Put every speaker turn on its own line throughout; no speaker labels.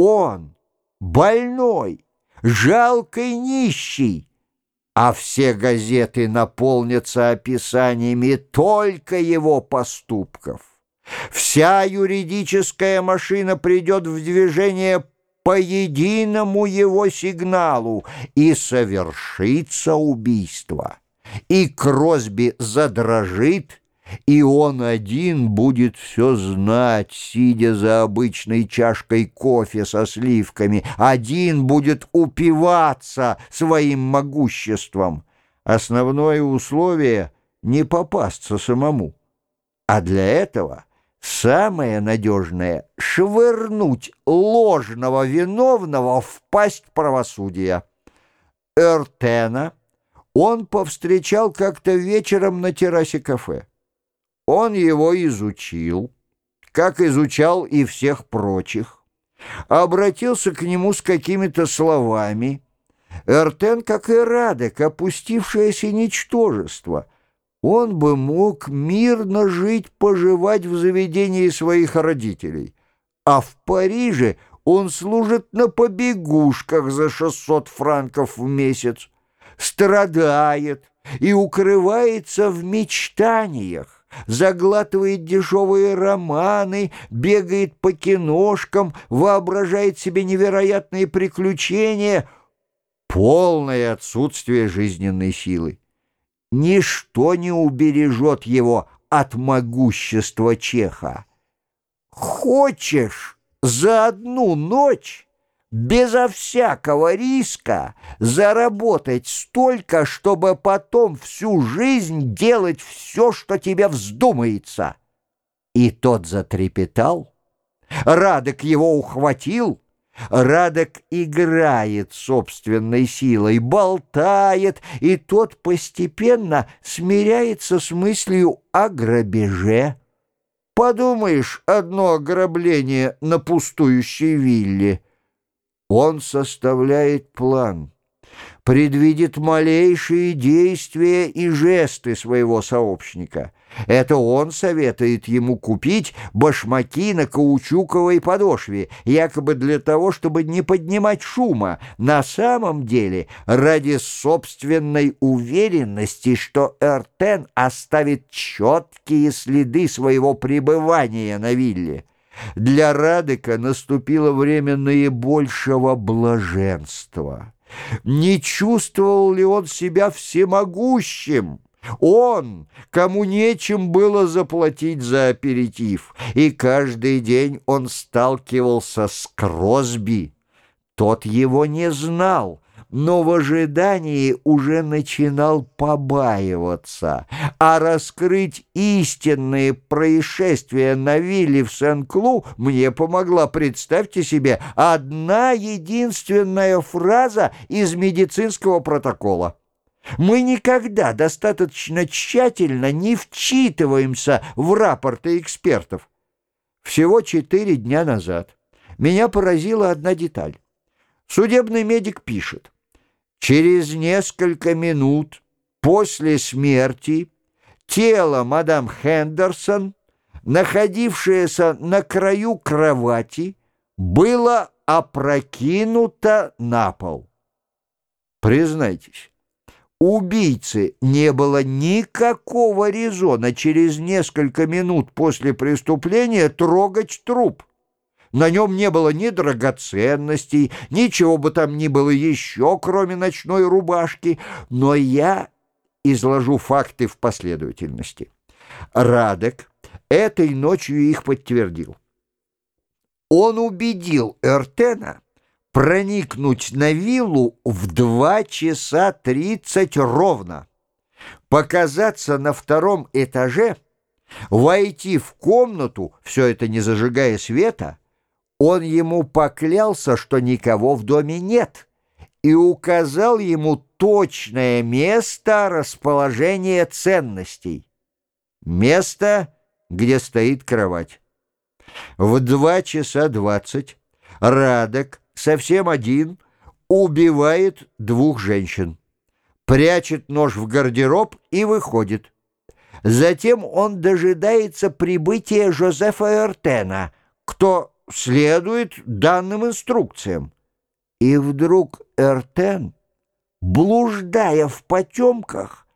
Он, больной, жалкий нищий, а все газеты наполнятся описаниями только его поступков. Вся юридическая машина придет в движение по единому его сигналу, и совершится убийство. И Кросби задрожит, и он один будет все знать, сидя за обычной чашкой кофе со сливками. Один будет упиваться своим могуществом. Основное условие — не попасться самому. А для этого самое надежное — швырнуть ложного виновного в пасть правосудия. Эртена он повстречал как-то вечером на террасе кафе. Он его изучил, как изучал и всех прочих, обратился к нему с какими-то словами. Эртен, как и Радек, опустившееся ничтожество, он бы мог мирно жить, поживать в заведении своих родителей. А в Париже он служит на побегушках за 600 франков в месяц, страдает и укрывается в мечтаниях заглатывает дешевые романы, бегает по киношкам, воображает себе невероятные приключения. Полное отсутствие жизненной силы. Ничто не убережет его от могущества Чеха. Хочешь за одну ночь безо всякого риска заработать столько, чтобы потом всю жизнь делать все, что тебе вздумается. И тот затрепетал. Радок его ухватил. Радок играет собственной силой, болтает, и тот постепенно смиряется с мыслью о грабеже. Подумаешь, одно ограбление на пустующей вилле — он составляет план, предвидит малейшие действия и жесты своего сообщника. Это он советует ему купить башмаки на каучуковой подошве, якобы для того, чтобы не поднимать шума. На самом деле, ради собственной уверенности, что Эртен оставит четкие следы своего пребывания на вилле. Для Радыка наступило время наибольшего блаженства. Не чувствовал ли он себя всемогущим? Он, кому нечем было заплатить за аперитив, и каждый день он сталкивался с Кросби. Тот его не знал, но в ожидании уже начинал побаиваться, а раскрыть истинные происшествия на вилле в Сен-Клу мне помогла, представьте себе, одна единственная фраза из медицинского протокола. Мы никогда достаточно тщательно не вчитываемся в рапорты экспертов. Всего четыре дня назад меня поразила одна деталь. Судебный медик пишет. Через несколько минут после смерти тело мадам Хендерсон, находившееся на краю кровати, было опрокинуто на пол. Признайтесь, убийце не было никакого резона через несколько минут после преступления трогать труп. На нем не было ни драгоценностей, ничего бы там ни было еще, кроме ночной рубашки, но я изложу факты в последовательности. Радек этой ночью их подтвердил. Он убедил Эртена проникнуть на виллу в два часа тридцать ровно, показаться на втором этаже, войти в комнату, все это не зажигая света, он ему поклялся, что никого в доме нет, и указал ему точное место расположения ценностей. Место, где стоит кровать. В два часа двадцать Радок, совсем один, убивает двух женщин, прячет нож в гардероб и выходит. Затем он дожидается прибытия Жозефа Эртена, кто следует данным инструкциям. И вдруг Эртен, блуждая в потемках,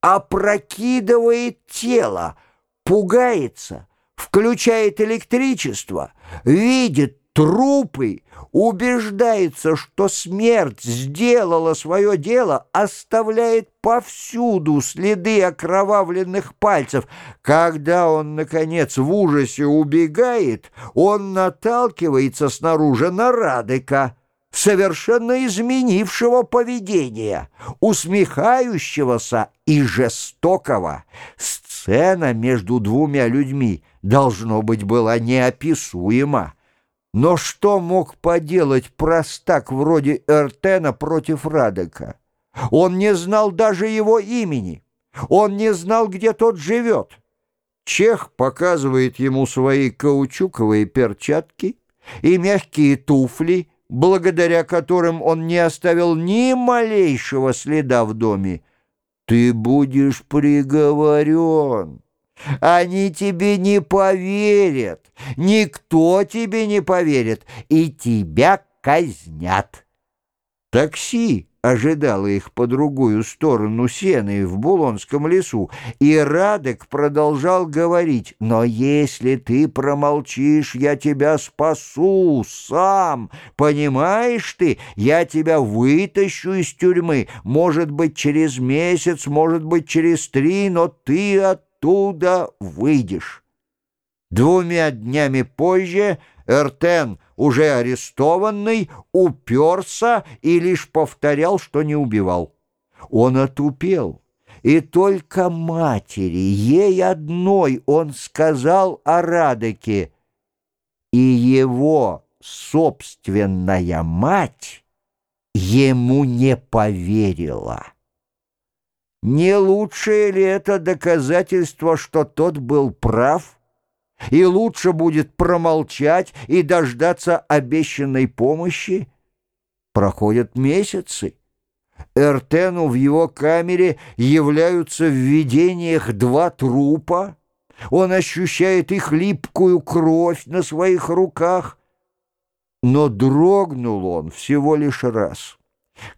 опрокидывает тело, пугается, включает электричество, видит трупы, убеждается, что смерть сделала свое дело, оставляет повсюду следы окровавленных пальцев. Когда он, наконец, в ужасе убегает, он наталкивается снаружи на Радыка, совершенно изменившего поведение, усмехающегося и жестокого. Сцена между двумя людьми, должно быть, была неописуема. Но что мог поделать простак вроде Эртена против Радека? Он не знал даже его имени. Он не знал, где тот живет. Чех показывает ему свои каучуковые перчатки и мягкие туфли, благодаря которым он не оставил ни малейшего следа в доме. «Ты будешь приговорен». Они тебе не поверят, никто тебе не поверит, и тебя казнят. Такси ожидало их по другую сторону сены в Булонском лесу, и Радек продолжал говорить, «Но если ты промолчишь, я тебя спасу сам, понимаешь ты, я тебя вытащу из тюрьмы, может быть, через месяц, может быть, через три, но ты от оттуда выйдешь. Двумя днями позже Эртен, уже арестованный, уперся и лишь повторял, что не убивал. Он отупел, и только матери, ей одной, он сказал о Радеке, и его собственная мать ему не поверила. Не лучшее ли это доказательство, что тот был прав? И лучше будет промолчать и дождаться обещанной помощи? Проходят месяцы. Эртену в его камере являются в видениях два трупа. Он ощущает их липкую кровь на своих руках. Но дрогнул он всего лишь раз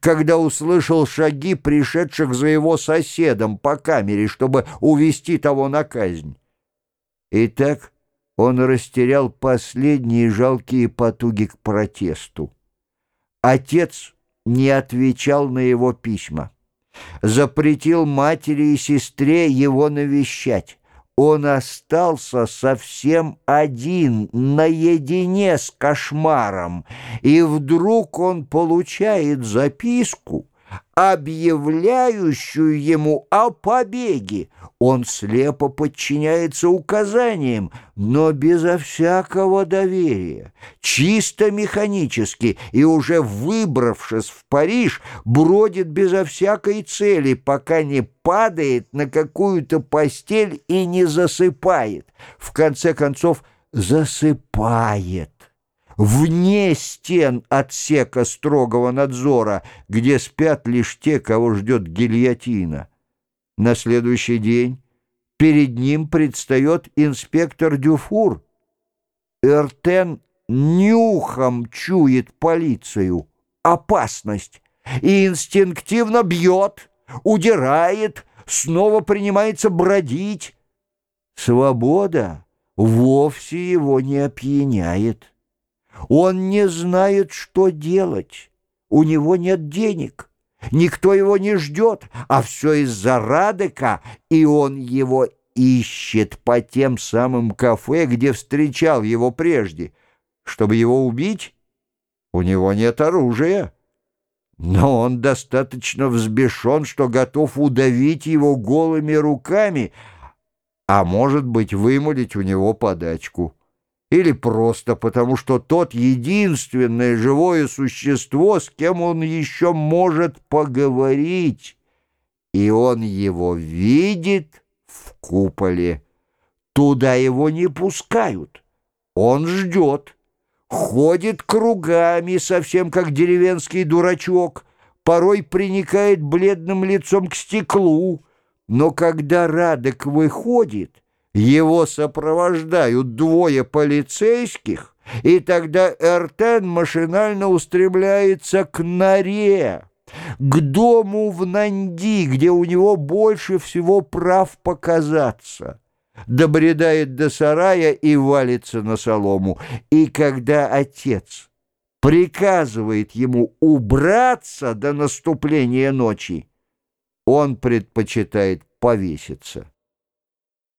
когда услышал шаги пришедших за его соседом по камере, чтобы увести того на казнь. Итак, он растерял последние жалкие потуги к протесту. Отец не отвечал на его письма, запретил матери и сестре его навещать он остался совсем один, наедине с кошмаром, и вдруг он получает записку, объявляющую ему о побеге. Он слепо подчиняется указаниям, но безо всякого доверия, чисто механически, и уже выбравшись в Париж, бродит безо всякой цели, пока не падает на какую-то постель и не засыпает. В конце концов, засыпает вне стен отсека строгого надзора, где спят лишь те, кого ждет гильотина. На следующий день перед ним предстает инспектор Дюфур. Эртен нюхом чует полицию, опасность, и инстинктивно бьет, удирает, снова принимается бродить. Свобода вовсе его не опьяняет. Он не знает, что делать. У него нет денег. Никто его не ждет, а все из-за Радека, и он его ищет по тем самым кафе, где встречал его прежде. Чтобы его убить, у него нет оружия. Но он достаточно взбешен, что готов удавить его голыми руками, а может быть, вымолить у него подачку или просто потому, что тот единственное живое существо, с кем он еще может поговорить, и он его видит в куполе. Туда его не пускают. Он ждет, ходит кругами, совсем как деревенский дурачок, порой приникает бледным лицом к стеклу, но когда Радок выходит, его сопровождают двое полицейских, И тогда Эртен машинально устремляется к норе, к дому в Нанди, где у него больше всего прав показаться. Добредает до сарая и валится на солому. И когда отец приказывает ему убраться до наступления ночи, он предпочитает повеситься.